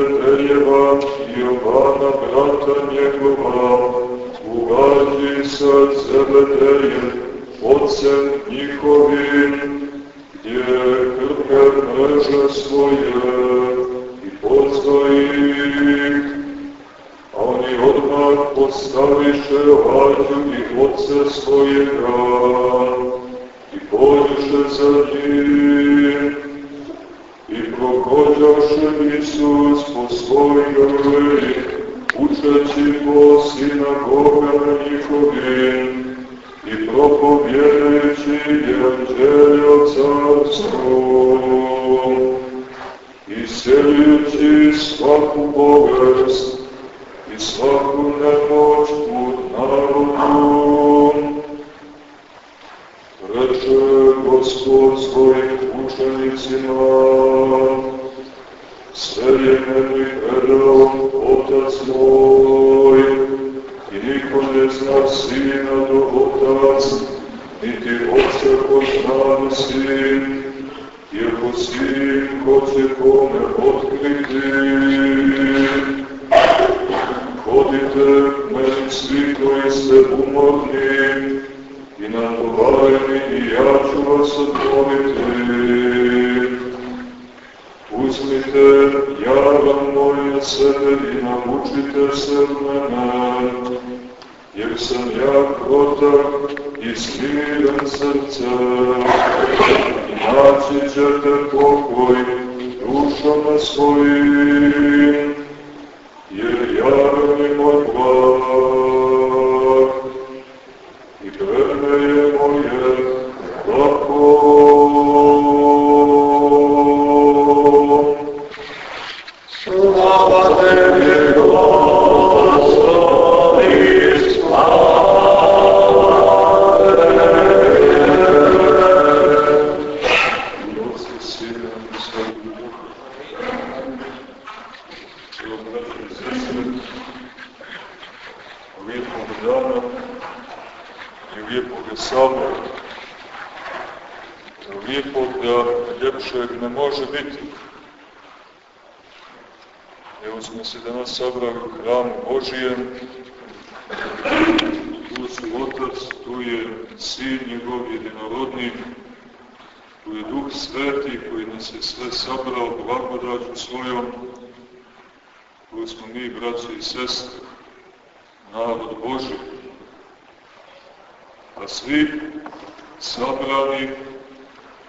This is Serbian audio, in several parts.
Zebedejeva i Jovana, brata njegova, u vađi sa Zebedejem, ocem njihovim, gdje krpe mreže svoje i pozva ih. A oni odmah postaviše vađu i oce svojega i pođeše za njim. I prohođaše Isus po svoj grli, učeći po sinagogama njihovim, i propovjedajući evanđelja carstvo, i seljući svaku bolest i svaku nemoć u narodu. Reče Gospod svojim učenicima, sve je meni predao Otac moj, i niko ne zna Sina do Otac, niti Otca ko zna Sin, jer ko Sin ko će kome otkriti. Hodite meni svi koji ste umorni i natovareni i ja ću vas odmoriti. Uzmite javan na sebe i naučite se mene, jer sam ja krotak i smiren srce. I naći ćete pokoj dušama svojim, jer javan je moj blag i sabora. Lijepog da ljepšeg ne može biti. Evo smo se danas sabrali u hramu Božijem. Tu su Otac, tu je Sin njegov jedinorodni, tu je Duh Sveti koji nas je sve sabrao blagodaću svojom, tu smo mi, braći i sestre, narod Boži, a svi sabrani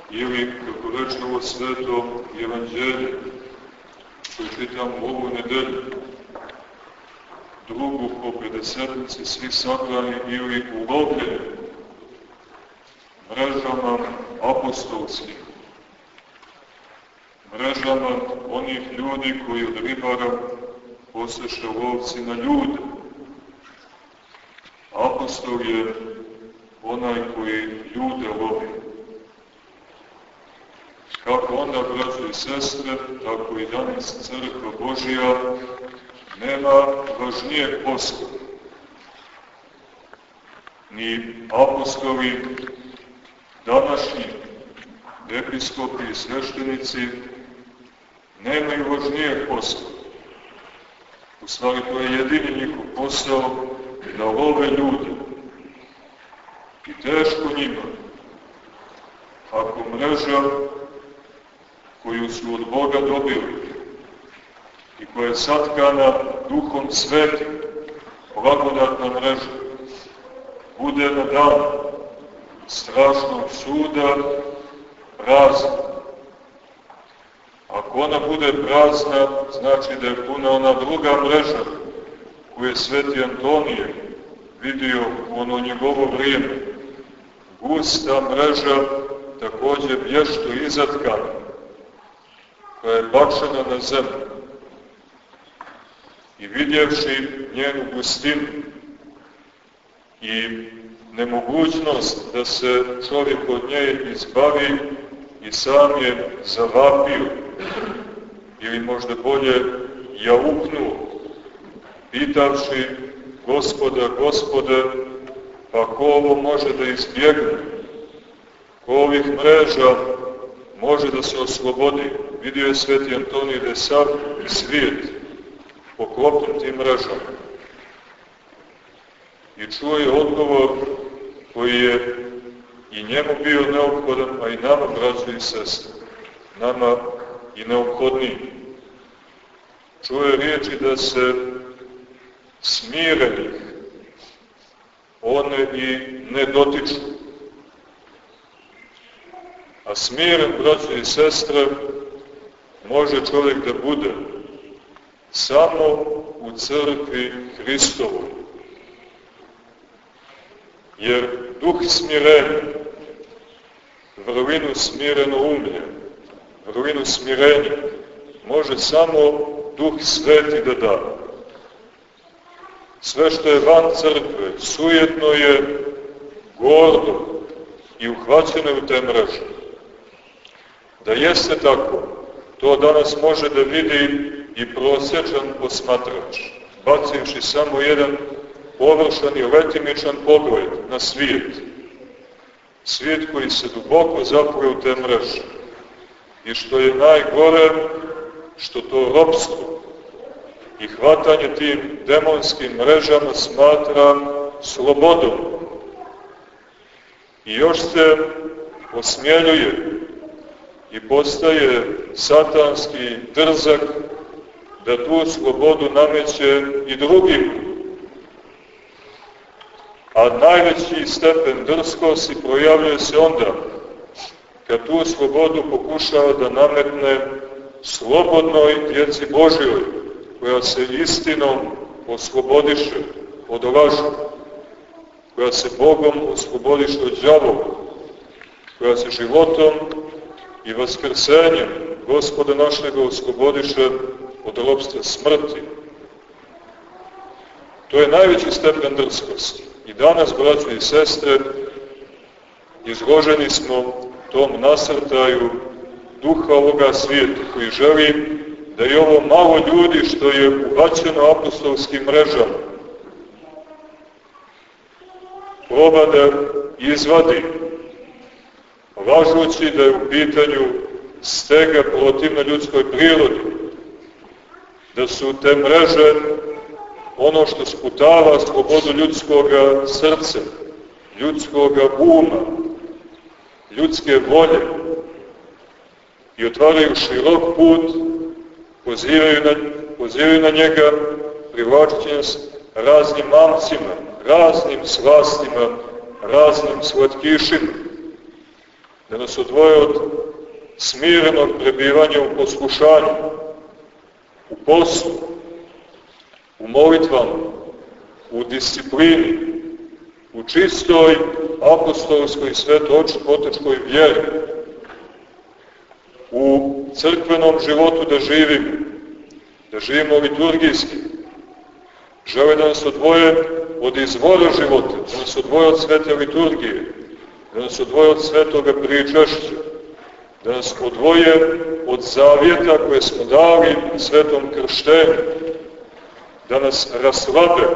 ili, kako reče ovo sveto evanđelje, koje čitamo u ovu nedelju, drugu po pedesetnici, svi sabrani ili ulovljeni mrežama apostolskih, mrežama onih ljudi koji od ribara poseše lovci na ljude. Apostol je onaj koji ljude lovi. Kako onda, braći i sestre, tako i danas crkva Božija nema važnije posla. Ni apostoli današnji episkopi i sveštenici nemaju važnije posla. U stvari, to je jedini njihov posao da love ljude. Teško njima. Ako mreža koju su od Boga dobili i koja je satkana duhom svetim, blagodatna mreža, bude na dan strašnog suda prazna. Ako ona bude prazna, znači da je puna ona druga mreža koju je sveti Antonije vidio u ono njegovo vrijeme, gusta mreža, takođe vješto izatkana, koja je bačena na zemlju. I vidjevši njenu gustinu i nemogućnost da se čovjek od nje izbavi i sam je zavapio, ili možda bolje jauknuo, pitavši gospoda, gospode, pa ko ovo može da izbjegne? Ko ovih mreža može da se oslobodi? Vidio je sveti Antonij da je sav svijet poklopljen tim mrežama. I čuo je odgovor koji je i njemu bio neophodan, a i nama, braćo i sestre, nama i neophodniji. Čuo je riječi da se smirenih one i ne dotiču. A smiren, braćo i sestre, može čovjek da bude samo u crkvi Hristovu. Jer duh smirenja, vrlinu smireno umlje, vrlinu smirenja, može samo duh sveti da da. Sve što je van crkve, sujetno je, gordo i uhvaćeno je u te mreže. Da jeste tako, to danas može da vidi i prosječan posmatrač, bacivši samo jedan površan i letimičan pogled na svijet. Svijet koji se duboko zapuje u te mreže. I što je najgore, što to ropstvo i hvatanje tim demonskim mrežama smatra slobodom. I još se osmjeljuje i postaje satanski drzak da tu slobodu nameće i drugim. A najveći stepen drskosti projavljuje se onda kad tu slobodu pokušava da nametne slobodnoj djeci Božjoj, koja se istinom oslobodiše od laža, koja se Bogom oslobodiše od džavoga, koja se životom i vaskrsenjem Gospoda našega oslobodiše od ropstva smrti. To je najveći stepen drskosti. I danas, braćo i sestre, izloženi smo tom nasrtaju duha ovoga svijeta koji želi da je ovo malo ljudi što je uvaćeno apostolskim mrežama proba da izvadi lažući da je u pitanju stega protivna ljudskoj prirodi, da su te mreže ono što sputava slobodu ljudskog srca, ljudskog uma, ljudske volje i otvaraju širok put, pozivaju na, pozivaju na njega, privlačući nas raznim mamcima, raznim slastima, raznim slatkišima, da nas odvoje od smirenog prebivanja u poslušanju, u poslu, u molitvama, u disciplini, u čistoj apostolskoj svetočkoj vjeri, u crkvenom životu da živimo, da živimo liturgijski. Žele da nas odvoje od izvora života, da nas odvoje od svete liturgije, da nas odvoje od svetoga pričašća, da nas odvoje od zavjeta koje smo dali svetom krštenju, da nas raslabe,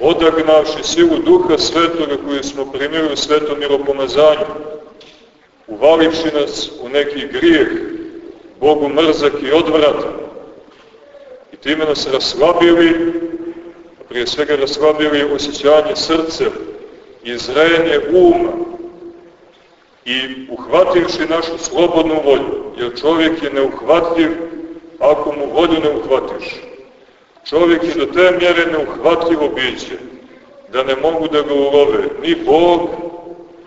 odagnavši silu duha svetoga koju smo primili u svetom miropomazanju, uvalivši nas u neki grijeh, Bogu mrzak i odvratan, i time nas raslabili, prije svega raslabili osjećanje srca i zrenje uma, i uhvativši našu slobodnu volju, jer čovjek je neuhvatljiv ako mu volju ne uhvatiš. Čovjek je do te mjere neuhvatljivo biće, da ne mogu da ga ulove ni Bog,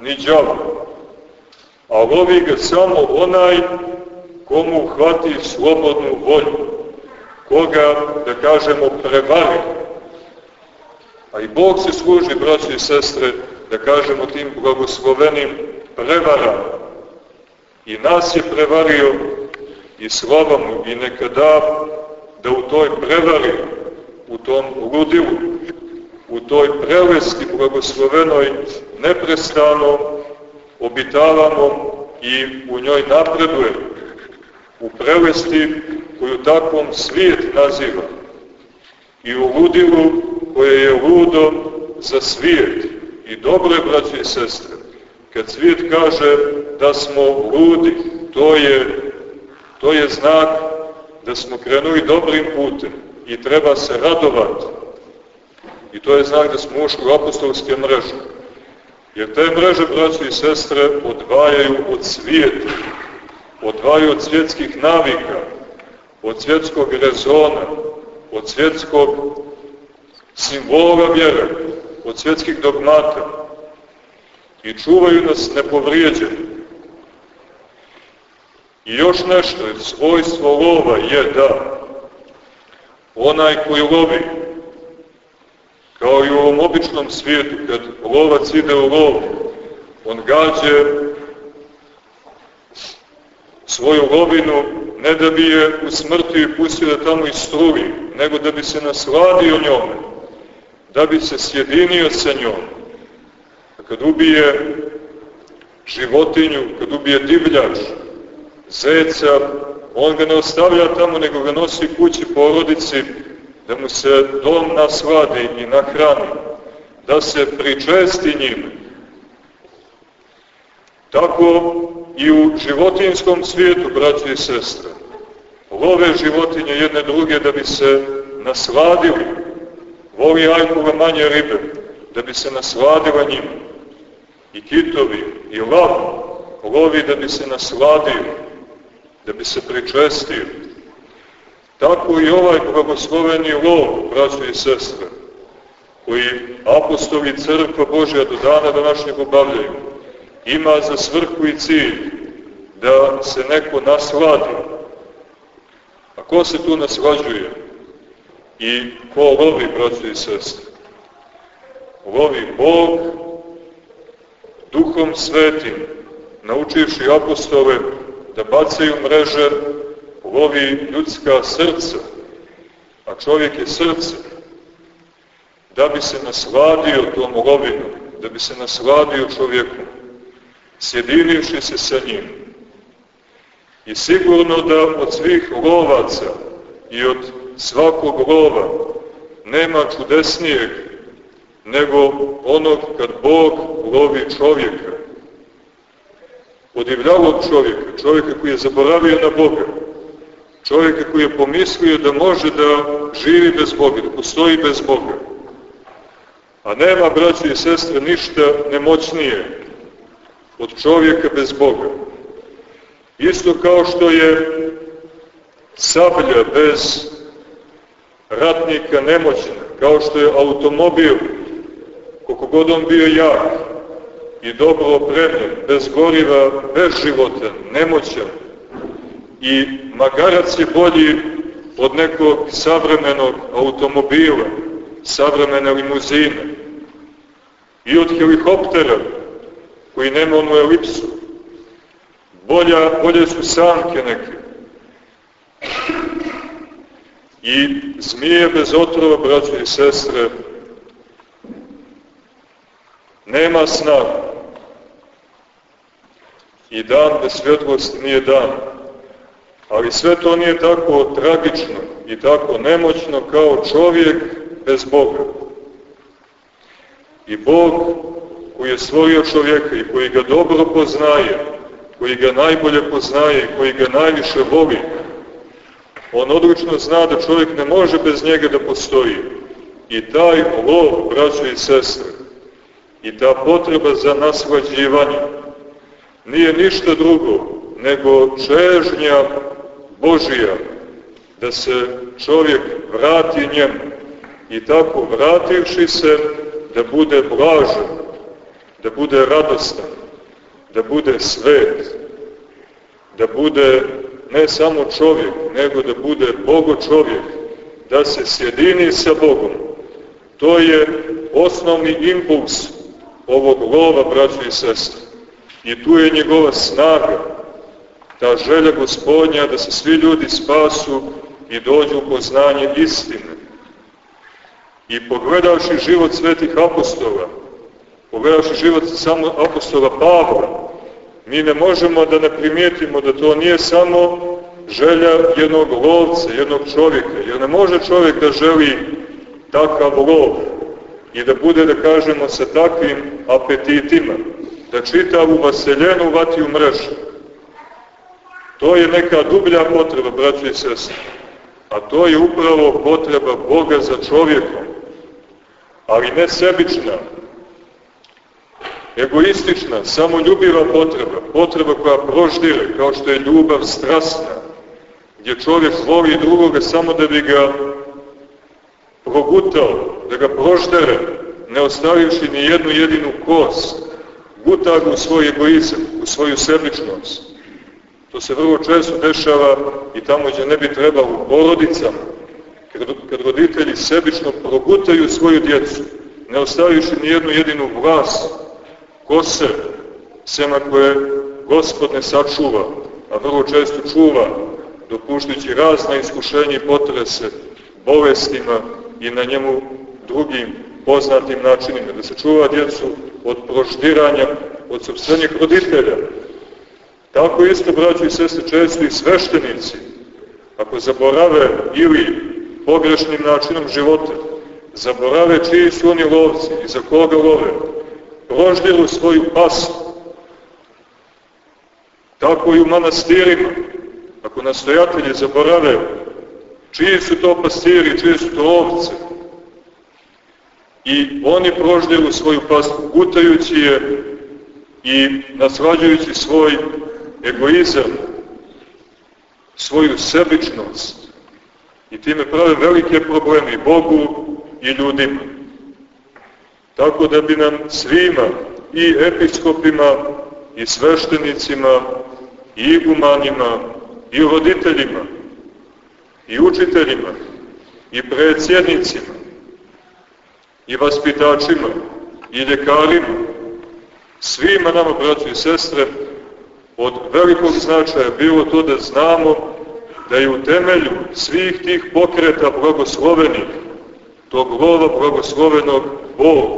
ni djavo. A lovi ga samo onaj komu uhvati slobodnu volju, koga, da kažemo, prevari. A i Bog se služi, braći i sestre, da kažemo tim blagoslovenim prevarama. I nas je prevario i slava mu i neka da da u toj prevari, u tom ludilu, u toj prelesti blagoslovenoj neprestano obitavamo i u njoj napredujemo. U prelesti koju takvom svijet naziva i u ludilu koje je ludo za svijet. I dobro je, braći i sestre, kad svijet kaže da smo ludi, to je, to je znak da smo krenuli dobrim putem i treba se radovati. I to je znak da smo ušli u apostolske mreže. Jer te mreže, braći i sestre, odvajaju od svijeta, odvajaju od svjetskih navika, od svjetskog rezona, od svjetskog simbola vjere, od svjetskih dogmata i čuvaju nas nepovrijeđeni. I još nešto, svojstvo lova je da onaj koji lovi, kao i u ovom običnom svijetu, kad lovac ide u lov, on gađe svoju lovinu ne da bi je usmrtio i pustio da tamo istruvi, nego da bi se nasladio njome, da bi se sjedinio sa njom. A kad ubije životinju, kad ubije divljač, zeca, on ga ne ostavlja tamo, nego ga nosi kući porodici, da mu se dom nasladi i nahrani, da se pričesti njim. Tako i u životinskom svijetu, braći i sestre, love životinje jedne druge da bi se nasladili, voli ajkova manje ribe, da bi se nasladila njima, i kitovi, i lav, lovi da bi se nasladio, da bi se pričestio. Tako i ovaj blagosloveni lov, braći i sestre, koji apostoli crkva Božja do dana današnjeg obavljaju, ima za svrhu i cilj da se neko nasladi. A ko se tu naslađuje? I ko lovi, braći i sestre? Lovi Bog duhom svetim, naučivši apostole da bacaju mreže, lovi ljudska srca, a čovjek je srce, da bi se nasladio tom lovinom, da bi se nasladio čovjekom, sjedinivši se sa njim. I sigurno da od svih lovaca i od svakog lova nema čudesnijeg nego onog kad Bog lovi čovjeka. Podivljavog čovjeka, čovjeka koji je zaboravio na Boga, čovjeka koji je pomislio da može da živi bez Boga, da postoji bez Boga. A nema, braći i sestre, ništa nemoćnije od čovjeka bez Boga. Isto kao što je sablja bez ratnika nemoćna, kao što je automobil, koliko god on bio jak i dobro opremljen, bez goriva, bez života, nemoćan, i magarac je bolji od nekog savremenog automobila, savremene limuzine, i od helikoptera, koji nema onu elipsu. Bolja, bolje su sanke neke. I zmije bez otrova, braće i sestre, nema sna. I dan bez svjetlosti nije dan. Ali sve to nije tako tragično i tako nemoćno kao čovjek bez Boga. I Bog koji je stvorio čovjeka i koji ga dobro poznaje, koji ga najbolje poznaje i koji ga najviše voli, on odlično zna da čovjek ne može bez njega da postoji. I taj lov, braćo i sestre, i ta potreba za naslađivanje nije ništa drugo nego čežnja Božija da se čovjek vrati njemu i tako vrativši se da bude blažen, da bude radostan, da bude svet, da bude ne samo čovjek, nego da bude Bogo čovjek, da se sjedini sa Bogom. To je osnovni impuls ovog lova, braćo i sestre. I tu je njegova snaga, ta želja gospodnja da se svi ljudi spasu i dođu u poznanje istine. I pogledavši život svetih apostola, pogledavši život samo apostola Pavla, mi ne možemo da ne primijetimo da to nije samo želja jednog lovca, jednog čovjeka, jer ne može čovjek da želi takav lov i da bude, da kažemo, sa takvim apetitima, da čitavu vaseljenu vati u mrežu. To je neka dublja potreba, braći i sestri. A to je upravo potreba Boga za čovjekom. Ali ne sebična, egoistična, samoljubiva potreba, potreba koja proždire, kao što je ljubav strasna, gdje čovjek voli drugoga samo da bi ga progutao, da ga proždere, ne ostavivši ni jednu jedinu kost, guta ga u svoj egoizam, u svoju sebičnost. To se vrlo često dešava i tamo gdje ne bi trebalo u porodicama, kad roditelji sebično progutaju svoju djecu, ne ostavivši ni jednu jedinu vlast, kose, sema koje gospod ne sačuva, a vrlo često čuva, dopuštujući razne iskušenje i potrese, bolestima i na njemu drugim poznatim načinima, da se čuva djecu od proždiranja, od sobstvenih roditelja. Tako isto, braći i sestre, često i sveštenici, ako zaborave ili pogrešnim načinom života, zaborave čiji su oni lovci i za koga love, proždiru svoju pasu. Tako i u manastirima, ako nastojatelji zaborave čiji su to pastiri, čiji su to ovce, i oni proždiru svoju pastu, gutajući je i naslađujući svoj egoizam, svoju sebičnost, i time prave velike probleme i Bogu i ljudima. Tako da bi nam svima, i episkopima, i sveštenicima, i igumanima, i roditeljima, i učiteljima, i predsjednicima, i vaspitačima, i ljekarima, svima nama, braći i sestre, od velikog značaja bilo to da znamo da je u temelju svih tih pokreta blagoslovenih, tog lova blagoslovenog Bog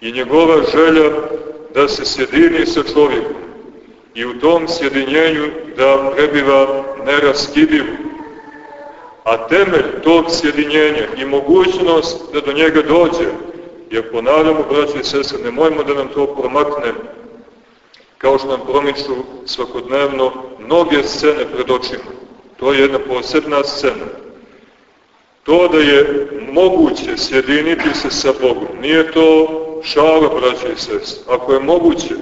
i njegova želja da se sjedini sa čovjekom i u tom sjedinjenju da prebiva neraskidivo. A temelj tog sjedinjenja i mogućnost da do njega dođe, jer ponavljamo, braći i sestre, ne mojmo da nam to promakne, kao što nam promiču svakodnevno mnoge scene pred očima. To je jedna posebna scena. To da je moguće sjediniti se sa Bogom, nije to šala, braći i sest. Ako je moguće,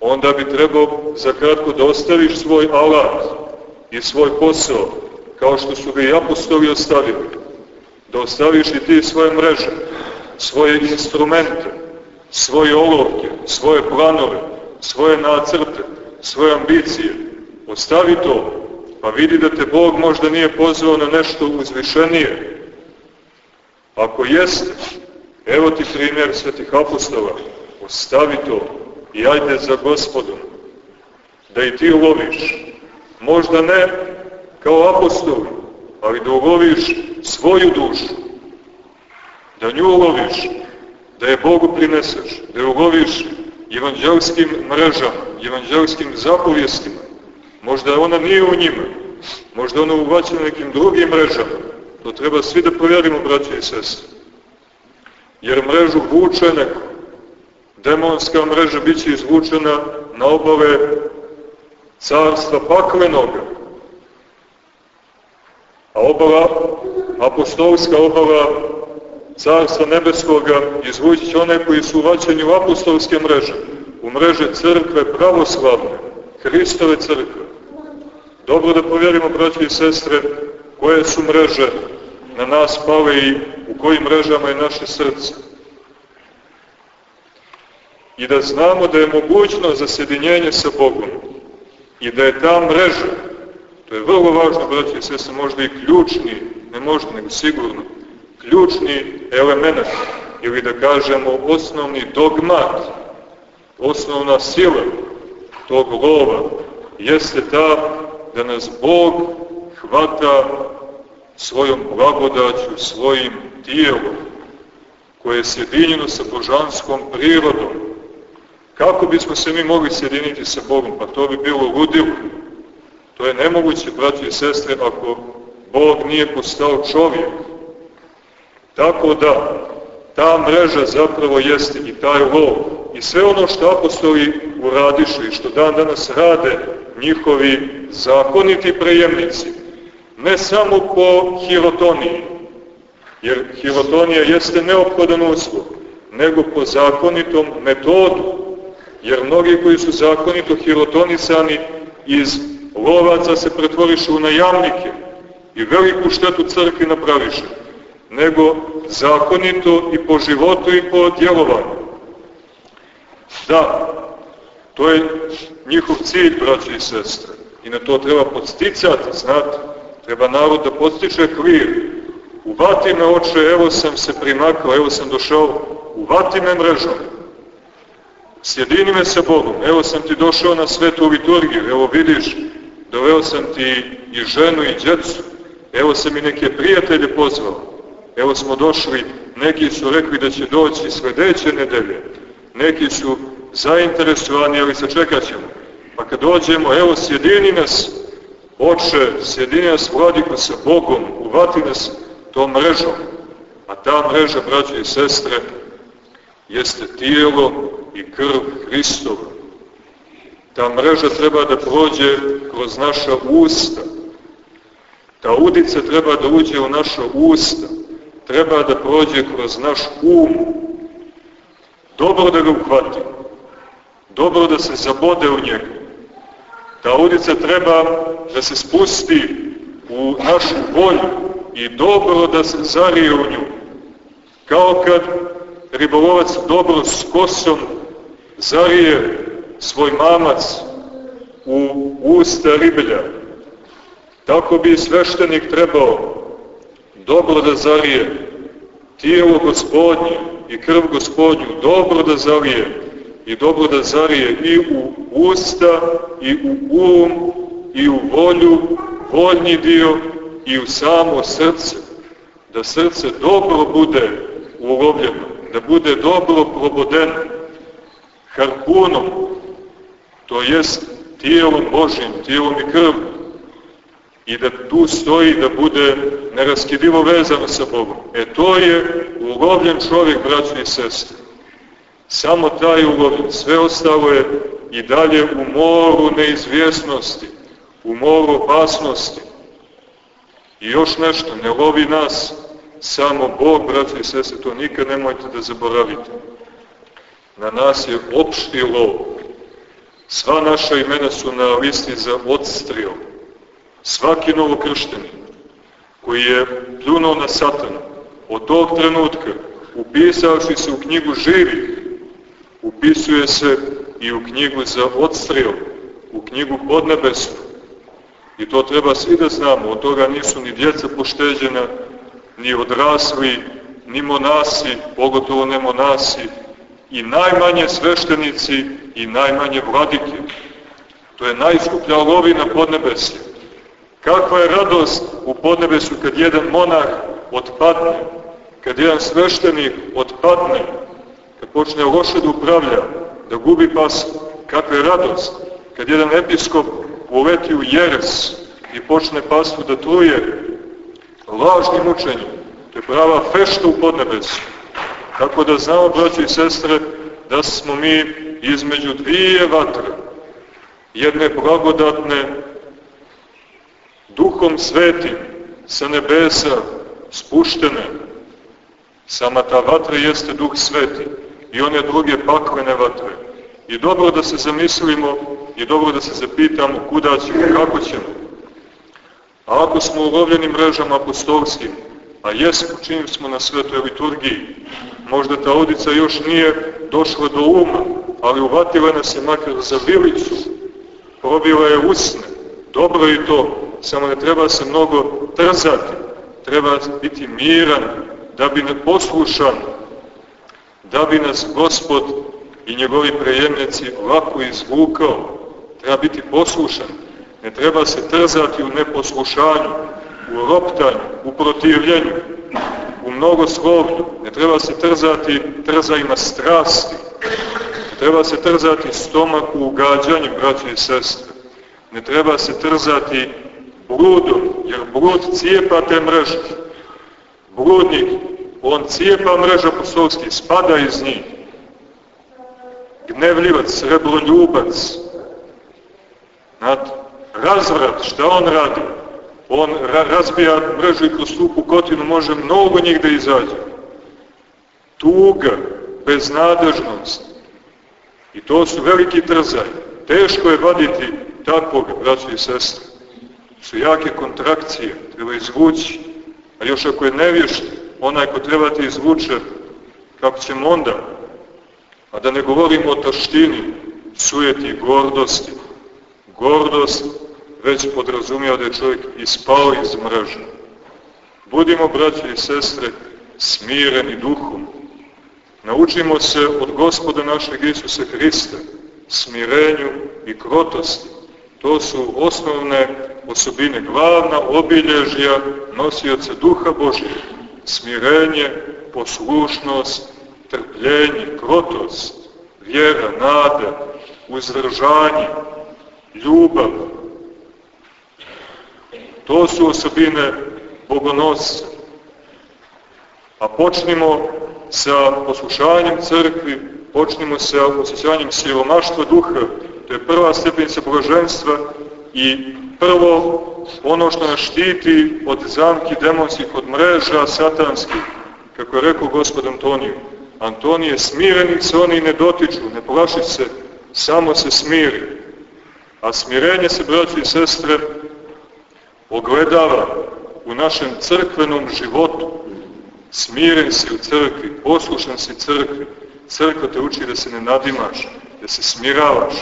onda bi trebao za kratko da ostaviš svoj alat i svoj posao, kao što su ga i apostoli ostavili. Da ostaviš i ti svoje mreže, svoje instrumente, svoje olovke, svoje planove, svoje nacrte, svoje ambicije. Ostavi to, pa vidi da te Bog možda nije pozvao na nešto uzvišenije. Ako jeste, evo ti primjer svetih apostola, ostavi to i ajde za gospodom, da i ti uloviš. Možda ne kao apostoli, ali da uloviš svoju dušu, da nju uloviš, da je Bogu prineseš, da je uloviš evanđelskim mrežama, evanđelskim zapovjestima. Možda ona nije u njima, možda ona uvaćena nekim drugim mrežama. To treba svi da provjerimo, braće i sestre. Jer mrežu vuče neko. Demonska mreža bit će izvučena na obave carstva paklenoga. A obava, apostolska obava Carstva Nebeskoga izvući će one koji su uvaćeni u apostolske mreže, u mreže crkve pravoslavne, Hristove crkve. Dobro da povjerimo, braći i sestre, koje su mreže na nas pale i u kojim mrežama je naše srce. I da znamo da je mogućno za sjedinjenje sa Bogom i da je ta mreža, to je vrlo važno, braći i sestre, možda i ključni, ne možda, nego sigurno, ključni element ili da kažemo osnovni dogmat, osnovna sila tog lova, jeste ta da nas Bog hvata svojom blagodaću, svojim tijelom, koje je sjedinjeno sa božanskom prirodom. Kako bismo se mi mogli sjediniti sa Bogom? Pa to bi bilo ludilo. To je nemoguće, braći i sestre, ako Bog nije postao čovjek. Tako da, ta mreža zapravo jeste i taj lov. I sve ono što apostoli uradišu i što dan danas rade njihovi zakoniti prejemnici, ne samo po hirotoniji, jer hirotonija jeste neophodan uslov, nego po zakonitom metodu, jer mnogi koji su zakonito hirotonisani iz lovaca se pretvorišu u najamnike i veliku štetu crkvi napraviše, nego zakonito i po životu i po djelovanju. Da, to je njihov cilj, braći i sestre, i na to treba podsticati, znate, treba narod da podstiče kvir, uvati me oče, evo sam se primakao, evo sam došao, uvati me mrežom, sjedini me sa Bogom, evo sam ti došao na svetu liturgiju, evo vidiš, doveo sam ti i ženu i djecu, evo sam i neke prijatelje pozvao, evo smo došli, neki su rekli da će doći sledeće nedelje, neki su zainteresovani, ali sačekat ćemo. Pa kad dođemo, evo sjedini nas, oče, sjedini nas vladiko sa Bogom, uvati nas tom mrežom. A ta mreža, braće i sestre, jeste tijelo i krv Hristova. Ta mreža treba da prođe kroz naša usta. Ta udica treba da uđe u naša usta. Treba da prođe kroz naš um. Dobro da ga uhvati. Dobro da se zabode u njega. Ta udica treba da se spusti u našu volju, i dobro da se zarije u nju. Kao kad ribolovac dobro s kosom zarije svoj mamac u usta riblja. Tako bi sveštenik trebao dobro da zarije tijelo gospodnje i krv gospodnju, dobro da zarije i dobro da zarije i u usta, i u um, i u volju, voljni dio i u samo srce, da srce dobro bude ulovljeno, da bude dobro probodeno. Harpunom, to jest tijelom Božim, tijelom i krvom, i da tu stoji da bude neraskidivo vezano sa Bogom. E to je ulovljen čovjek, braći i sestre. Samo taj ulovljen, sve ostalo je i dalje u moru neizvjesnosti, u moru opasnosti, I još nešto, ne lovi nas samo Bog, braći i sese, to nikad nemojte da zaboravite. Na nas je opšti lov. Sva naša imena su na listi za odstrijel. Svaki novokršteni koji je pljunuo na satana, od tog trenutka, upisavši se u knjigu živih, upisuje se i u knjigu za odstrijel, u knjigu podnebesku, I to treba svi da znamo, od toga nisu ni djeca pošteđena, ni odrasli, ni monasi, pogotovo ne monasi, i najmanje sveštenici i najmanje vladike. To je najskuplja lovina podnebesja. Kakva je radost u podnebesu kad jedan monah otpadne, kad jedan sveštenik otpadne, kad počne loše da upravlja, da gubi pas, kakva je radost kad jedan episkop uleti u jeres i počne pastu da truje lažnim učenjem. To je prava fešta u podnebesu. Tako da znamo, braći i sestre, da smo mi između dvije vatre, jedne blagodatne, duhom svetim, sa nebesa, spuštene. Sama ta vatra jeste duh sveti i one druge paklene vatre. I dobro da se zamislimo i dobro da se zapitamo kuda ćemo, kako ćemo. A ako smo u lovljenim mrežama apostolskim, a jesmo čim smo na svetoj liturgiji, možda ta odica još nije došla do uma, ali uvatila nas je makar za vilicu, probila je usne, dobro i to, samo ne treba se mnogo trzati, treba biti miran, da bi poslušan da bi nas Gospod i njegovi prejemnici lako izvukao. Treba biti poslušan, ne treba se trzati u neposlušanju, u roptanju, u protivljenju, u mnogoslovlju, ne treba se trzati trzajima strasti, ne treba se trzati stomaku ugađanjem, braće i sestre, ne treba se trzati bludom, jer blud cijepa te mreže. Bludnik, on cijepa mreža apostolski, spada iz njih. Gnevljivac, srebroljubac, znate, razvrat, šta on radi? On ra razbija mrežu i kroz tu pukotinu može mnogo njih da izađe. Tuga, beznadežnost. I to su veliki trzaj. Teško je vaditi takvog, braći i sestre. Su jake kontrakcije, treba izvući. A još ako je nevješt, onaj ko treba ti izvuče, kako ćemo onda? A da ne govorimo o taštini, sujeti, gordosti. Gordost već podrazumio da je čovjek ispao iz mreža. Budimo, braće i sestre, smireni duhom. Naučimo se od gospoda našeg Isusa Hrista smirenju i krotosti. To su osnovne osobine, glavna obilježja nosioca duha Božije. Smirenje, poslušnost, trpljenje, krotost, vjera, nada, uzdržanje, ljubav, To su osobine bogonosca. A počnimo sa poslušanjem crkvi, počnimo sa osjećanjem siromaštva duha, to je prva stepenica blaženstva i prvo ono što nas štiti od zamki demonskih, od mreža satanskih, kako je rekao gospod Antoniju. Antonije, smirenih se oni ne dotiču, ne plaši se, samo se smiri. A smirenje se, braći i sestre, ogledava u našem crkvenom životu. Smiren si u crkvi, poslušan si crkvi. Crkva te uči da se ne nadimaš, da se smiravaš,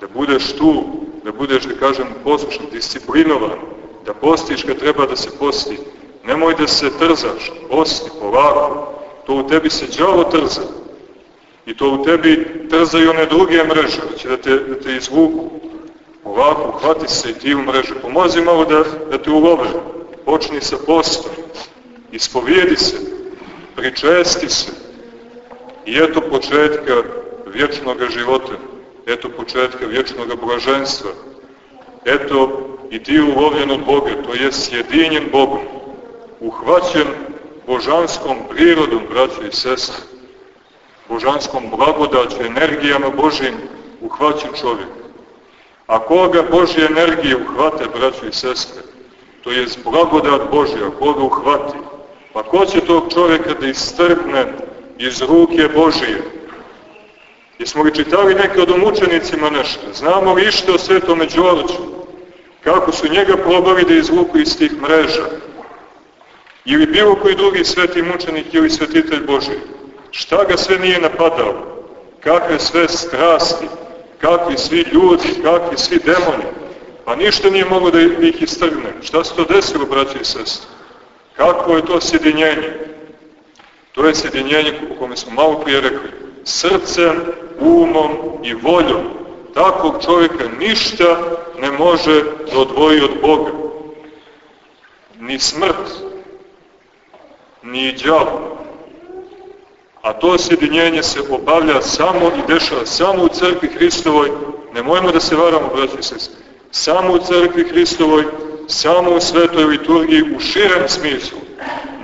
da budeš tu, da budeš, da kažem, poslušan, disciplinovan, da postiš kad treba da se posti. Nemoj da se trzaš, posti polako, to u tebi se džavo trza. I to u tebi trzaju one druge mreže, će da te, da te izvuku. Ovako, hvati se i ti u mreže. Pomozi malo da, da te ulove. Počni sa postom. Ispovijedi se. Pričesti se. I eto početka vječnog života. Eto početka vječnog blaženstva. Eto i ti ulovljen od Boga, to je sjedinjen Bogom. Uhvaćen božanskom prirodom, braće i sestre. Božanskom blagodaću, energijama Božim, uhvaćen čovjek. A koga Božje energije uhvate, braćo i sestre, to je blagodat Božja, koga uhvati, pa ko će tog čovjeka da istrpne iz ruke Božije? Jesmo li čitali neke od mučenicima nešto? Znamo li ište o svetome Đorđu? Kako su njega probali da izvuku iz tih mreža? Ili bilo koji drugi sveti mučenik ili svetitelj Božiji? Šta ga sve nije napadao? Kakve sve strasti? kakvi svi ljudi, kakvi svi demoni, pa ništa nije mogo da ih istrgne. Šta se to desilo, braći i sestri? Kako je to sjedinjenje? To je sjedinjenje o kome smo malo prije rekli. Srcem, umom i voljom. Takvog čovjeka ništa ne može da odvoji od Boga. Ni smrt, ni djavo, a to sjedinjenje se obavlja samo i dešava samo u crkvi Hristovoj, nemojmo da se varamo, braći sestri, samo u crkvi Hristovoj, samo u svetoj liturgiji u širem smislu,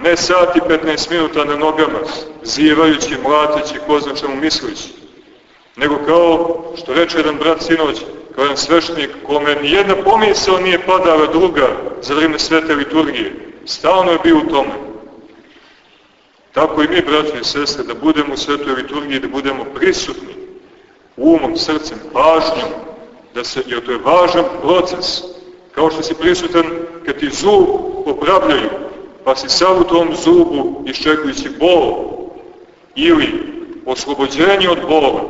ne sati 15 minuta na nogama, zivajući, mlateći, ko zna čemu mislići, nego kao što reče jedan brat sinoć, kao jedan svešnik, kome nijedna pomisao nije padala druga za vrijeme svete liturgije, stalno je bio u tome. Tako i mi, braći i sestre, da budemo u svetoj liturgiji, da budemo prisutni umom, srcem, pažnjom, da se, jer to je važan proces. Kao što si prisutan kad ti zub popravljaju, pa si sav u tom zubu iščekujući bol ili oslobođenje od bola,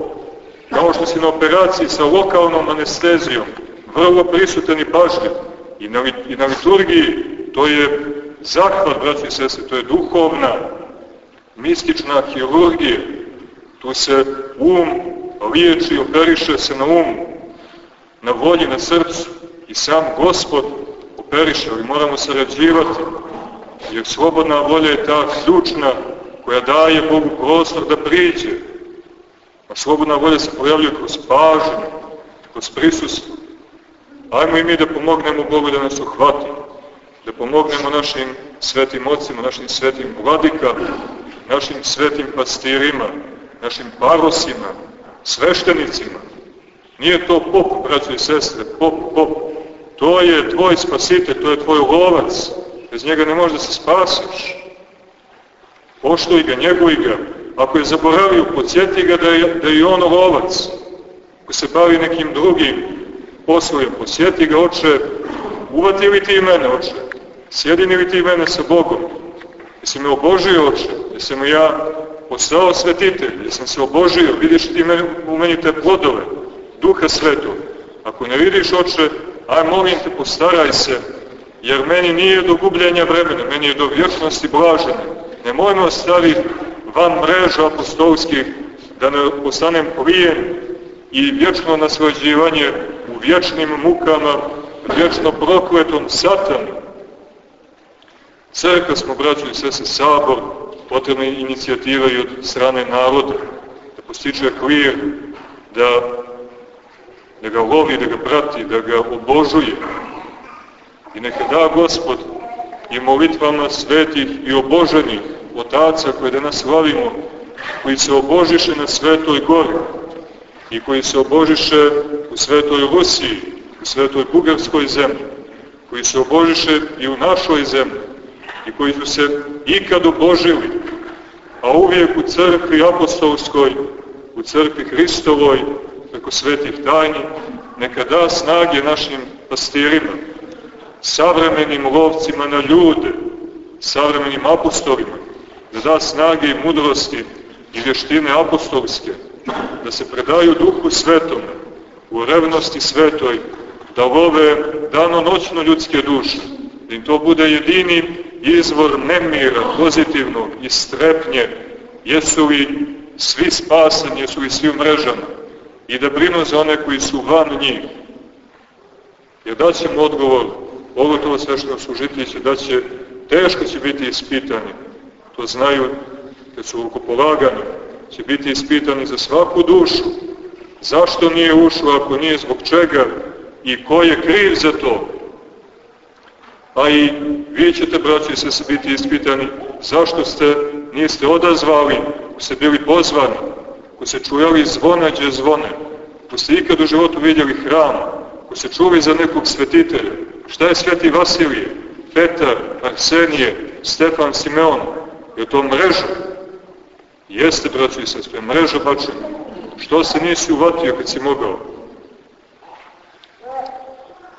kao što si na operaciji sa lokalnom anestezijom, vrlo prisutan i pažljiv, i na, i na liturgiji, to je zahvat, braći i sestre, to je duhovna mistična hirurgija, Tu se um liječi, operiše se na umu, na volji, na srcu. I sam Gospod operiše, ali moramo sarađivati, jer slobodna volja je ta ključna koja daje Bogu prostor da priđe. A slobodna volja se pojavljuje kroz pažnju, kroz prisustvo. Ajmo i mi da pomognemo Bogu da nas uhvati, da pomognemo našim svetim ocima, našim svetim vladika, našim svetim pastirima, našim parosima, sveštenicima. Nije to pop, braćo i sestre, pop, pop. To je tvoj spasitelj, to je tvoj lovac. Bez njega ne možeš da se spasiš. Poštuj ga, njeguj ga. Ako je zaboravio, podsjeti ga da je, da je on lovac. Ako se bavi nekim drugim poslovima, podsjeti ga, oče, uvati li ti mene, oče? Sjedini li ti mene sa Bogom? Jesi me obožio, oče? Jesam mu ja postao svetitelj? Jesam se obožio? Vidiš ti meni, u meni te plodove, duha svetog. Ako ne vidiš, oče, aj molim te, postaraj se, jer meni nije do gubljenja vremena, meni je do vječnosti blažene. Nemojmo staviti van mreža apostolskih, da ne postanem plijen i vječno naslađivanje u vječnim mukama, vječno prokletom satanu. Crkva smo, braćo i sese, sabor, potrebna inicijativa i od strane naroda, da postiče klir, da, da ga lovi, da ga prati, da ga obožuje. I neka da Gospod i molitvama svetih i oboženih otaca koje danas slavimo, koji se obožiše na Svetoj gori i koji se obožiše u Svetoj Rusiji, u Svetoj Bugarskoj zemlji, koji se obožiše i u našoj zemlji i koji su se ikad obožili, a uvijek u crkvi apostolskoj, u crkvi Hristovoj, preko svetih tajni, neka da snage našim pastirima, savremenim lovcima na ljude, savremenim apostolima, da da snage i mudrosti i vještine apostolske, da se predaju duhu svetome, u revnosti svetoj, da love dano-noćno ljudske duše, da im to bude jedini izvor nemira, pozitivnog i strepnje, jesu li svi spasani, jesu li svi u mrežama, i da brinu za one koji su van njih. Jer daćemo odgovor, ovo to svešteno služiteljiće, da će, teško će biti ispitani, to znaju kad su rukopolagani, će biti ispitani za svaku dušu. Zašto nije ušlo, ako nije zbog čega i ko je kriv za to? A i vi ćete, braći, se se biti ispitani zašto ste, niste odazvali, ako ste bili pozvani, ako ste čujali zvone, gdje zvone, ako ste ikad u životu vidjeli hram, ako ste čuli za nekog svetitelja, šta je sveti Vasilije, Petar, Arsenije, Stefan Simeon, je to mreža? Jeste, braći i sestre, mreža bačena. Što se nisi uvatio kad si mogao?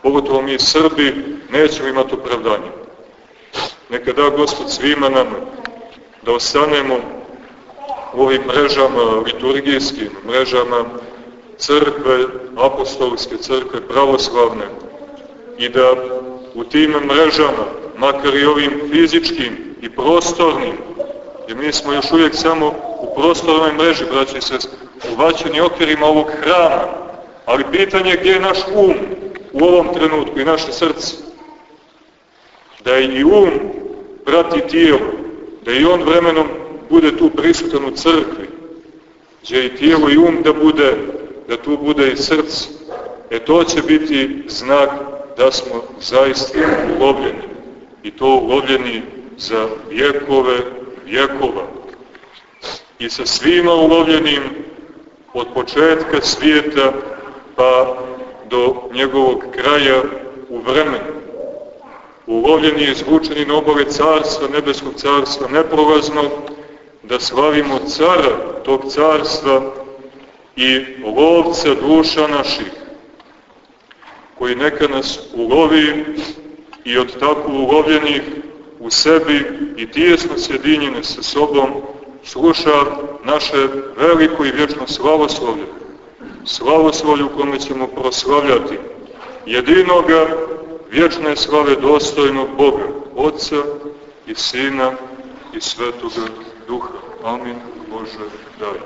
Pogotovo mi Srbi nećemo imati opravdanje. Neka da Gospod svima nama da ostanemo u ovim mrežama liturgijskim, mrežama crkve, apostolske crkve, pravoslavne i da u tim mrežama, makar i ovim fizičkim i prostornim, jer mi smo još uvijek samo u prostornoj mreži, braći se, uvaćeni okvirima ovog hrama, ali pitanje je gdje je naš um u ovom trenutku i naše srce. Da i um prati tijelo, da i on vremenom bude tu prisutan u crkvi, gdje i tijelo i um da bude, da tu bude i srce. E to će biti znak da smo zaista ulovljeni. I to ulovljeni za vjekove vjekova. I sa svima ulovljenim od početka svijeta pa do njegovog kraja u vremenu. Ulovljeni i izvučeni na obove carstva, nebeskog carstva, neprolazno, da slavimo cara tog carstva i lovca duša naših, koji neka nas ulovi i od tako ulovljenih u sebi i tijesno sjedinjene sa sobom sluša naše veliko i vječno slavoslovlje. Slavoslovlje u kome ćemo proslavljati jedinoga vječne slave dostojnog Boga, Otca i Sina i Svetoga Duha. Amin. Bože, daj.